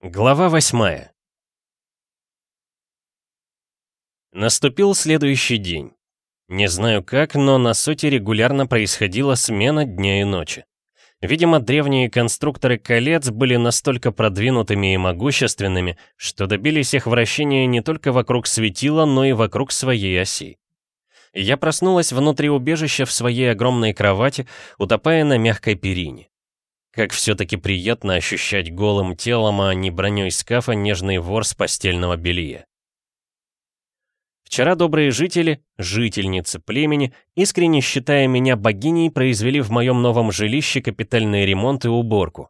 Глава восьмая Наступил следующий день. Не знаю как, но на соте регулярно происходила смена дня и ночи. Видимо, древние конструкторы колец были настолько продвинутыми и могущественными, что добились их вращения не только вокруг светила, но и вокруг своей оси. Я проснулась внутри убежища в своей огромной кровати, утопая на мягкой перине. Как все-таки приятно ощущать голым телом, а не броней скафа нежный ворс постельного белья. Вчера добрые жители, жительницы племени, искренне считая меня богиней, произвели в моем новом жилище капитальный ремонт и уборку.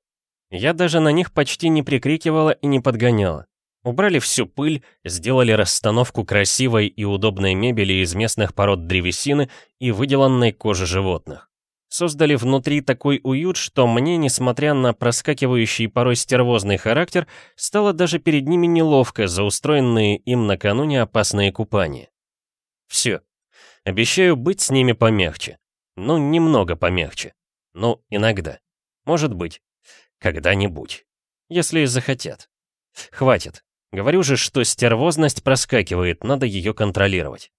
Я даже на них почти не прикрикивала и не подгоняла. Убрали всю пыль, сделали расстановку красивой и удобной мебели из местных пород древесины и выделанной кожи животных создали внутри такой уют, что мне, несмотря на проскакивающий порой стервозный характер, стало даже перед ними неловко за устроенные им накануне опасные купания. Все. Обещаю быть с ними помягче. Ну, немного помягче. Ну, иногда. Может быть. Когда-нибудь. Если захотят. Хватит. Говорю же, что стервозность проскакивает, надо ее контролировать.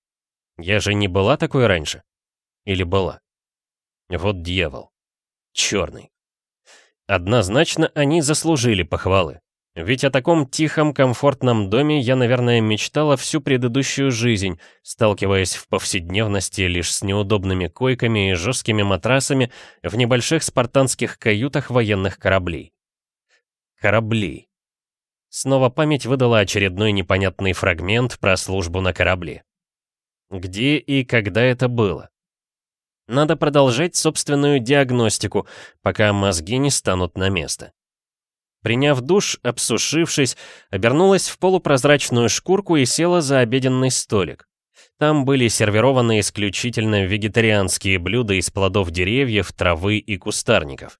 Я же не была такой раньше. Или была? Вот дьявол. Черный. Однозначно они заслужили похвалы. Ведь о таком тихом, комфортном доме я, наверное, мечтала всю предыдущую жизнь, сталкиваясь в повседневности лишь с неудобными койками и жесткими матрасами в небольших спартанских каютах военных кораблей. Корабли. Снова память выдала очередной непонятный фрагмент про службу на корабле. Где и когда это было? Надо продолжать собственную диагностику, пока мозги не станут на место. Приняв душ, обсушившись, обернулась в полупрозрачную шкурку и села за обеденный столик. Там были сервированы исключительно вегетарианские блюда из плодов деревьев, травы и кустарников.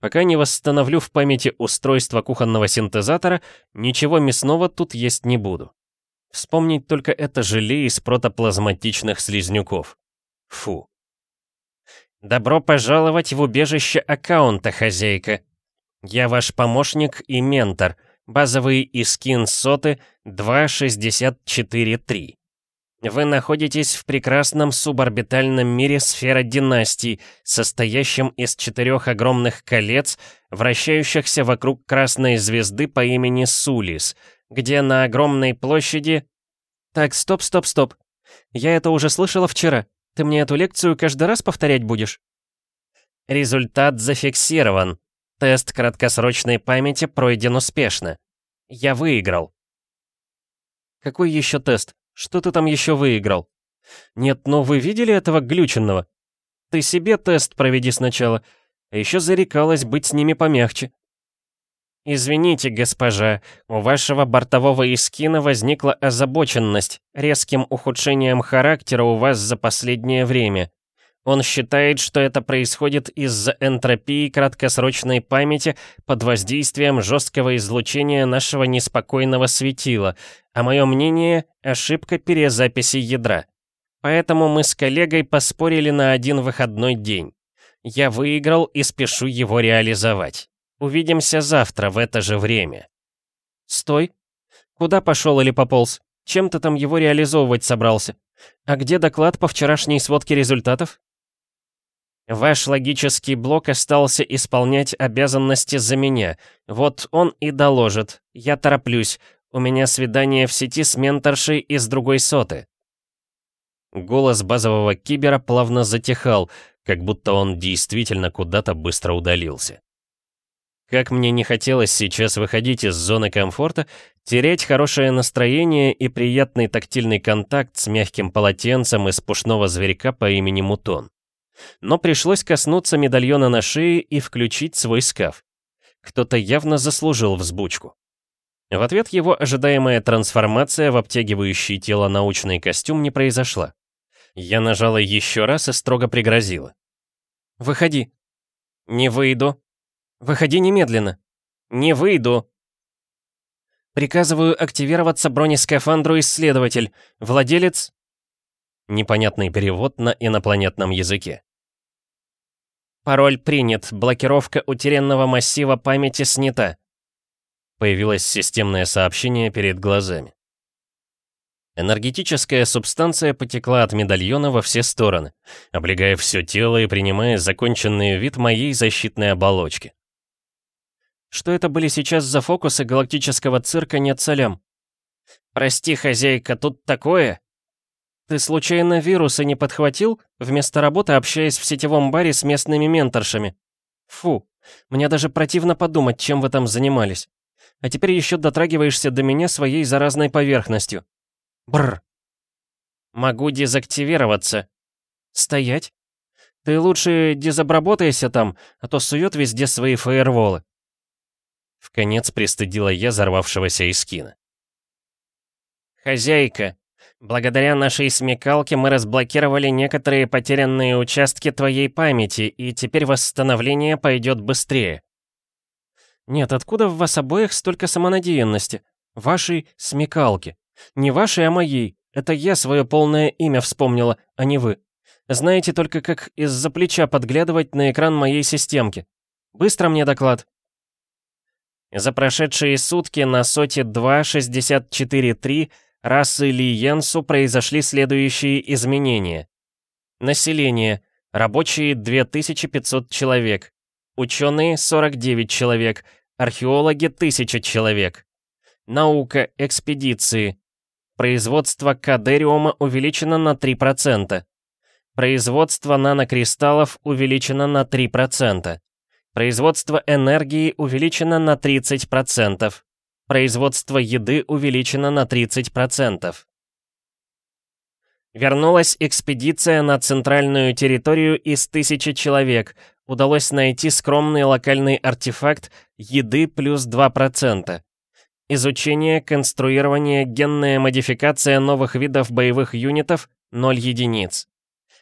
Пока не восстановлю в памяти устройство кухонного синтезатора, ничего мясного тут есть не буду. Вспомнить только это желе из протоплазматичных слизнюков. Фу. «Добро пожаловать в убежище аккаунта, хозяйка. Я ваш помощник и ментор. Базовый искин соты 2.64.3. Вы находитесь в прекрасном суборбитальном мире сфера династий, состоящем из четырех огромных колец, вращающихся вокруг красной звезды по имени Сулис, где на огромной площади... Так, стоп, стоп, стоп. Я это уже слышала вчера. Ты мне эту лекцию каждый раз повторять будешь? Результат зафиксирован. Тест краткосрочной памяти пройден успешно. Я выиграл. Какой еще тест? Что ты там еще выиграл? Нет, но вы видели этого глюченного? Ты себе тест проведи сначала. А еще зарекалась быть с ними помягче. «Извините, госпожа, у вашего бортового искина возникла озабоченность резким ухудшением характера у вас за последнее время. Он считает, что это происходит из-за энтропии краткосрочной памяти под воздействием жесткого излучения нашего неспокойного светила, а мое мнение — ошибка перезаписи ядра. Поэтому мы с коллегой поспорили на один выходной день. Я выиграл и спешу его реализовать. Увидимся завтра в это же время. Стой. Куда пошел или пополз? Чем ты там его реализовывать собрался? А где доклад по вчерашней сводке результатов? Ваш логический блок остался исполнять обязанности за меня. Вот он и доложит. Я тороплюсь. У меня свидание в сети с менторшей из другой соты. Голос базового кибера плавно затихал, как будто он действительно куда-то быстро удалился. Как мне не хотелось сейчас выходить из зоны комфорта, терять хорошее настроение и приятный тактильный контакт с мягким полотенцем из пушного зверька по имени Мутон. Но пришлось коснуться медальона на шее и включить свой скаф. Кто-то явно заслужил взбучку. В ответ его ожидаемая трансформация в обтягивающий тело научный костюм не произошла. Я нажала еще раз и строго пригрозила. «Выходи». «Не выйду», Выходи немедленно. Не выйду. Приказываю активироваться бронескафандру исследователь. Владелец... Непонятный перевод на инопланетном языке. Пароль принят. Блокировка утерянного массива памяти снята. Появилось системное сообщение перед глазами. Энергетическая субстанция потекла от медальона во все стороны, облегая все тело и принимая законченный вид моей защитной оболочки. Что это были сейчас за фокусы галактического цирка нет солям? «Прости, хозяйка, тут такое?» «Ты случайно вирусы не подхватил, вместо работы общаясь в сетевом баре с местными менторшами? Фу, мне даже противно подумать, чем вы там занимались. А теперь еще дотрагиваешься до меня своей заразной поверхностью. Бррр. Могу дезактивироваться. Стоять. Ты лучше дезобработайся там, а то сует везде свои фаерволы. В конец пристыдила я взорвавшегося Искина. «Хозяйка, благодаря нашей смекалке мы разблокировали некоторые потерянные участки твоей памяти, и теперь восстановление пойдет быстрее». «Нет, откуда в вас обоих столько самонадеянности? Вашей смекалки. Не вашей, а моей. Это я свое полное имя вспомнила, а не вы. Знаете только, как из-за плеча подглядывать на экран моей системки. Быстро мне доклад». За прошедшие сутки на соте 2.64.3 расы Ли Йенсу произошли следующие изменения. Население. Рабочие 2500 человек. Ученые 49 человек. Археологи 1000 человек. Наука, экспедиции. Производство кадериума увеличено на 3%. Производство нанокристаллов увеличено на 3%. Производство энергии увеличено на 30%. Производство еды увеличено на 30%. Вернулась экспедиция на центральную территорию из тысячи человек. Удалось найти скромный локальный артефакт еды плюс 2%. Изучение, конструирование, генная модификация новых видов боевых юнитов 0 единиц.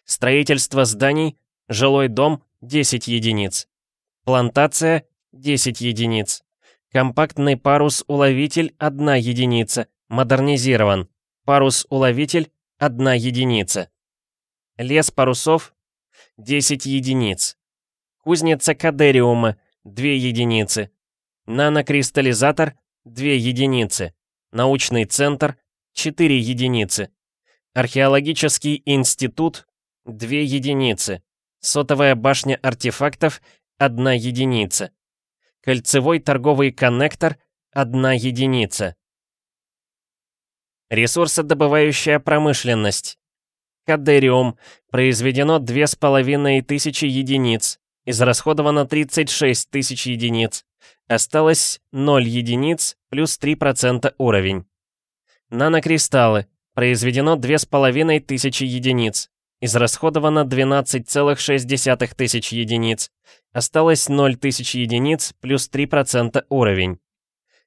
Строительство зданий, жилой дом 10 единиц. Плантация — 10 единиц. Компактный парус-уловитель — 1 единица. Модернизирован. Парус-уловитель — 1 единица. Лес парусов — 10 единиц. Кузница кадериума — 2 единицы. Нанокристаллизатор — 2 единицы. Научный центр — 4 единицы. Археологический институт — 2 единицы. Сотовая башня артефактов 1 единица. Кольцевой торговый коннектор — 1 единица. Ресурсодобывающая промышленность. Кадериум. Произведено 2500 единиц. Израсходовано 36 тысяч единиц. Осталось 0 единиц плюс 3% уровень. Нанокристаллы. Произведено 2500 единиц. Израсходовано 12,6 тысяч единиц. Осталось 0 тысяч единиц плюс 3% уровень.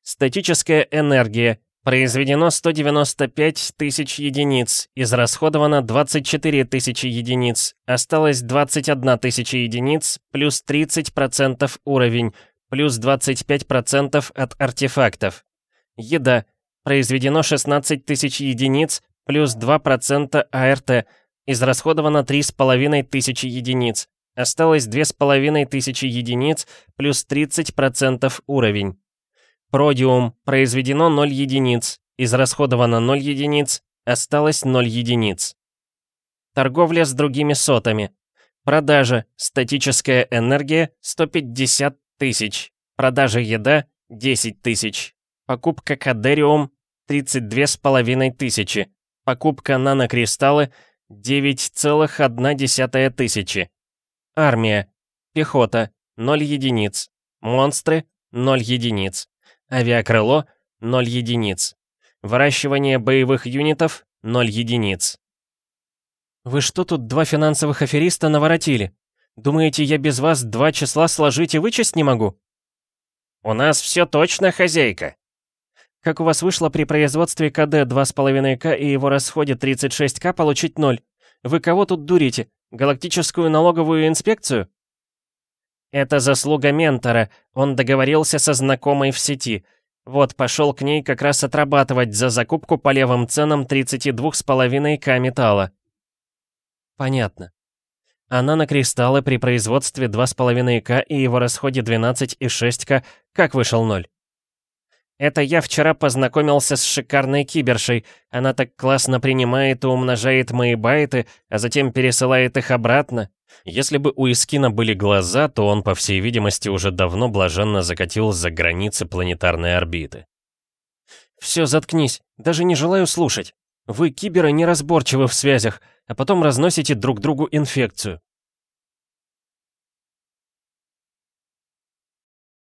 Статическая энергия. Произведено 195 тысяч единиц. Израсходовано 24 тысячи единиц. Осталось 21 тысяча единиц плюс 30% уровень. Плюс 25% от артефактов. Еда. Произведено 16 тысяч единиц плюс 2% АРТ. Израсходовано 3,5 тысячи единиц. Осталось 2,5 тысячи единиц плюс 30% уровень. Продиум. Произведено 0 единиц. Израсходовано 0 единиц. Осталось 0 единиц. Торговля с другими сотами. Продажа. Статическая энергия 150 тысяч. Продажа еда 10 тысяч. Покупка кадериум 32,5 тысячи. Покупка нанокристаллы 9,1 тысячи. Армия. Пехота. 0 единиц. Монстры. 0 единиц. Авиакрыло. 0 единиц. Выращивание боевых юнитов. 0 единиц. Вы что тут два финансовых афериста наворотили? Думаете, я без вас два числа сложить и вычесть не могу? У нас все точно, хозяйка. Как у вас вышло при производстве КД 2,5К и его расходе 36К получить 0? Вы кого тут дурите? Галактическую налоговую инспекцию? Это заслуга ментора. Он договорился со знакомой в сети. Вот, пошел к ней как раз отрабатывать за закупку по левым ценам 32,5К металла. Понятно. А нанокристаллы при производстве 2,5К и его расходе 12,6К как вышел ноль? Это я вчера познакомился с шикарной кибершей. Она так классно принимает и умножает мои байты, а затем пересылает их обратно. Если бы у Искина были глаза, то он, по всей видимости, уже давно блаженно закатил за границы планетарной орбиты. «Все, заткнись. Даже не желаю слушать. Вы, киберы, неразборчивы в связях, а потом разносите друг другу инфекцию.